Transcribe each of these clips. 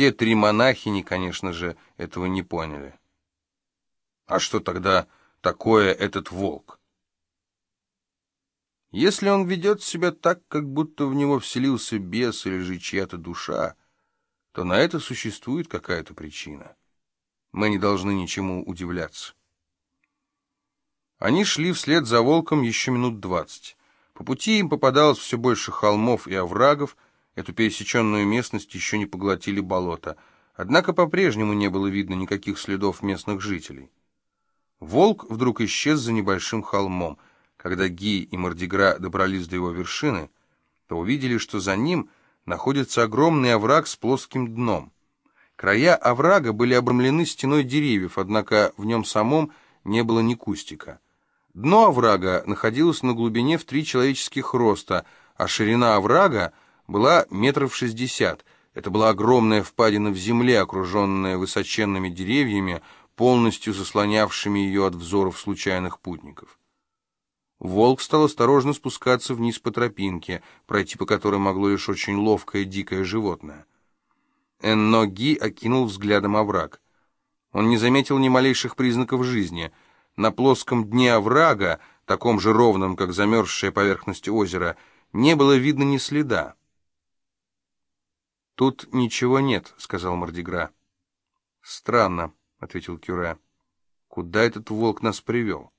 Те три монахини, конечно же, этого не поняли. А что тогда такое этот волк? Если он ведет себя так, как будто в него вселился бес или же чья-то душа, то на это существует какая-то причина. Мы не должны ничему удивляться. Они шли вслед за волком еще минут двадцать. По пути им попадалось все больше холмов и оврагов, эту пересеченную местность еще не поглотили болота, однако по-прежнему не было видно никаких следов местных жителей. Волк вдруг исчез за небольшим холмом. Когда Ги и Мордигра добрались до его вершины, то увидели, что за ним находится огромный овраг с плоским дном. Края оврага были обрамлены стеной деревьев, однако в нем самом не было ни кустика. Дно оврага находилось на глубине в три человеческих роста, а ширина оврага была метров шестьдесят. Это была огромная впадина в земле, окруженная высоченными деревьями, полностью заслонявшими ее от взоров случайных путников. Волк стал осторожно спускаться вниз по тропинке, пройти по которой могло лишь очень ловкое дикое животное. Энно Ги окинул взглядом овраг. Он не заметил ни малейших признаков жизни. На плоском дне оврага, таком же ровном, как замерзшая поверхность озера, не было видно ни следа. «Тут ничего нет», — сказал Мордигра. «Странно», — ответил Кюре. «Куда этот волк нас привел?»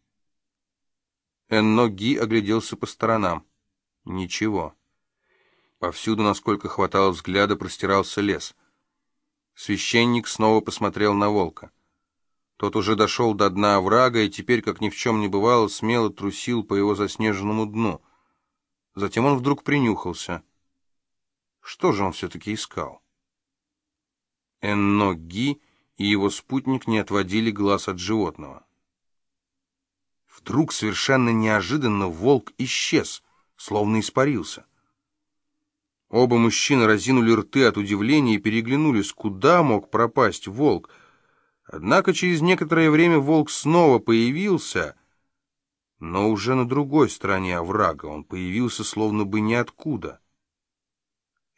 Энно огляделся по сторонам. Ничего. Повсюду, насколько хватало взгляда, простирался лес. Священник снова посмотрел на волка. Тот уже дошел до дна оврага и теперь, как ни в чем не бывало, смело трусил по его заснеженному дну. Затем он вдруг принюхался. Что же он все-таки искал? Энно Ги и его спутник не отводили глаз от животного. Вдруг совершенно неожиданно волк исчез, словно испарился. Оба мужчины разинули рты от удивления и переглянулись, куда мог пропасть волк. Однако через некоторое время волк снова появился, но уже на другой стороне оврага. Он появился словно бы ниоткуда.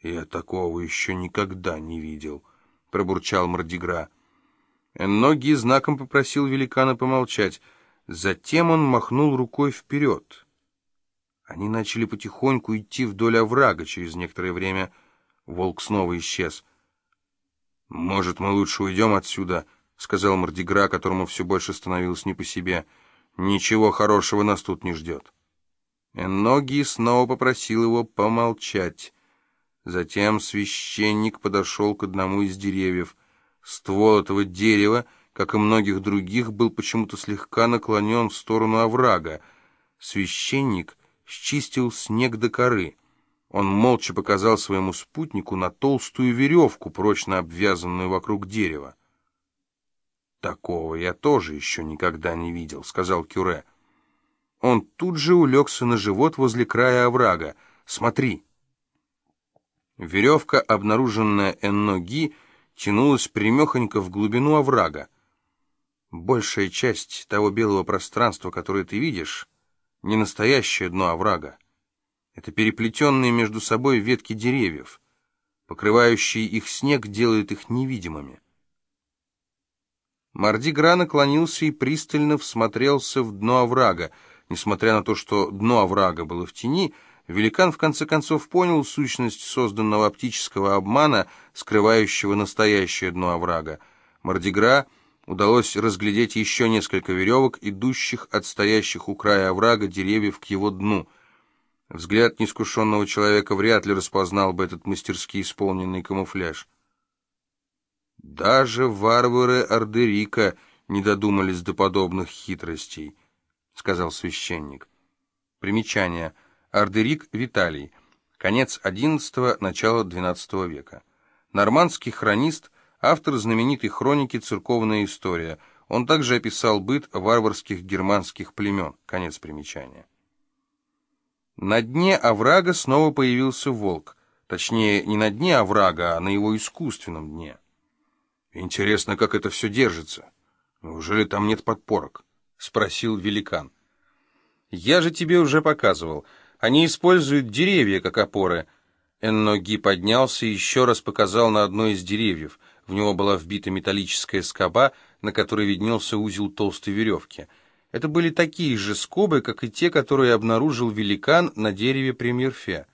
«Я такого еще никогда не видел», — пробурчал Мордигра. Ноги знаком попросил великана помолчать. Затем он махнул рукой вперед. Они начали потихоньку идти вдоль оврага. Через некоторое время волк снова исчез. «Может, мы лучше уйдем отсюда?» — сказал Мордигра, которому все больше становилось не по себе. «Ничего хорошего нас тут не ждет». Ноги снова попросил его помолчать. Затем священник подошел к одному из деревьев — Ствол этого дерева, как и многих других, был почему-то слегка наклонен в сторону оврага. Священник счистил снег до коры. Он молча показал своему спутнику на толстую веревку, прочно обвязанную вокруг дерева. «Такого я тоже еще никогда не видел», — сказал Кюре. Он тут же улегся на живот возле края оврага. «Смотри!» Веревка, обнаруженная Энноги, тянулась примехонько в глубину оврага. Большая часть того белого пространства, которое ты видишь, не настоящее дно оврага. Это переплетенные между собой ветки деревьев. Покрывающий их снег делает их невидимыми. Марди Гра наклонился и пристально всмотрелся в дно оврага. Несмотря на то, что дно оврага было в тени, Великан в конце концов понял сущность созданного оптического обмана, скрывающего настоящее дно оврага. Мордигра удалось разглядеть еще несколько веревок, идущих от стоящих у края оврага деревьев к его дну. Взгляд неискушенного человека вряд ли распознал бы этот мастерски исполненный камуфляж. Даже варвары Ордерика не додумались до подобных хитростей, — сказал священник. Примечание — Ордерик Виталий. Конец XI – начало XII века. Нормандский хронист, автор знаменитой хроники «Церковная история». Он также описал быт варварских германских племен. Конец примечания. На дне оврага снова появился волк. Точнее, не на дне оврага, а на его искусственном дне. «Интересно, как это все держится. Неужели там нет подпорок?» — спросил великан. «Я же тебе уже показывал». Они используют деревья как опоры. Энноги поднялся и еще раз показал на одно из деревьев. В него была вбита металлическая скоба, на которой виднелся узел толстой веревки. Это были такие же скобы, как и те, которые обнаружил великан на дереве при Мирфе.